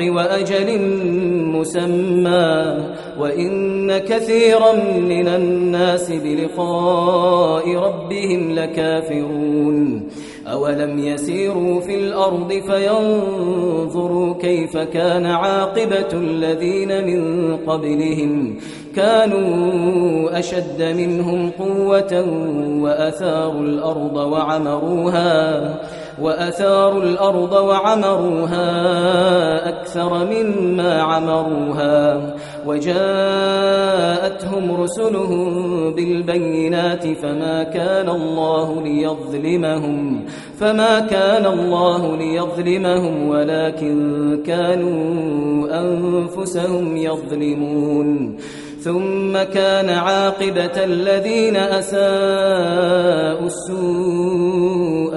وأجل مسمى وإن كثيرا من الناس بلقاء ربهم لكافرون أولم يسيروا في الأرض فينظروا كيف كان عاقبة الذين من قبلهم كانوا أشد منهم قوة وأثاروا الأرض وعمروها وأثاروا الأرض وعمروها أكثر مما عمروها وجاءتهم رسلهم بالبينات فما كان الله ليظلمهم فما كان الله ليظلمهم ولكن كانوا أنفسهم يظلمون ثم كان عاقبة الذين أساءوا السوء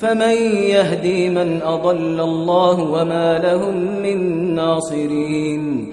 فمن يهدي من أضل الله وما لهم من ناصرين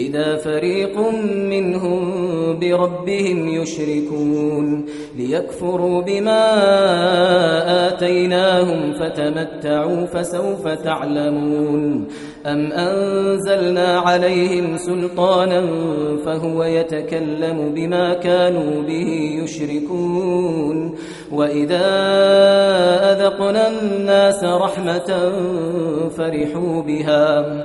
إذا فريق منهم بربهم يشركون ليكفروا بما آتيناهم فتمتعوا فسوف تعلمون أم أنزلنا عليهم سلطانا فهو يتكلم بما كانوا به يشركون وإذا أذقنا الناس رحمة فرحوا بها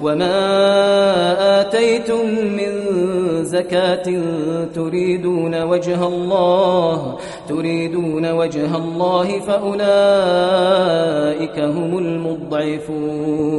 وما آتيتم من زكاة تريدون وجه الله تريدون وجه الله فأولئك هم المضعفون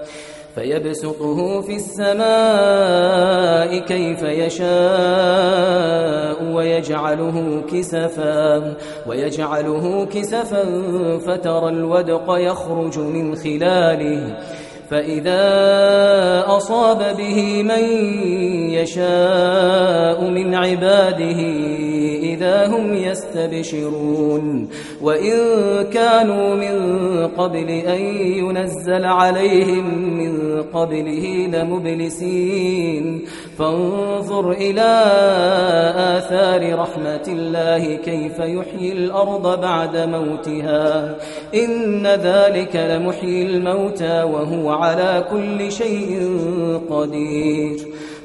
فيبسطه في السماء كيف يشاء ويجعله كسفا ويجعله كسفا فترى الودق يخرج من خلاله. فإذا أصاب به من يشاء من عباده إذا هم يستبشرون. وإن كانوا من قبل أن ينزل عليهم من قبله لمبلسين. فانظر إلى آثار رحمة الله كيف يحيي الأرض بعد موتها. إن ذلك لمحيي الموتى وهو على كل شيء قدير.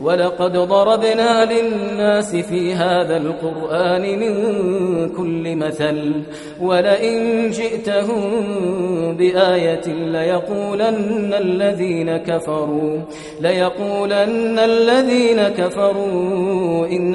ولقد ضربنا للناس في هذا القرآن من كل مثل ولئن جئتهم بآية ليقولن الذين كفروا ليقولن الذين كفروا إن